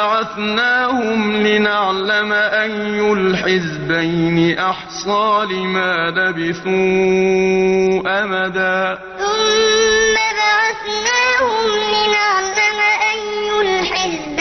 بعثناهم لنعلم أي الحزبين أحصى لما لبثوا أمدا. ثم بعثناهم لنعلم أي الحزبين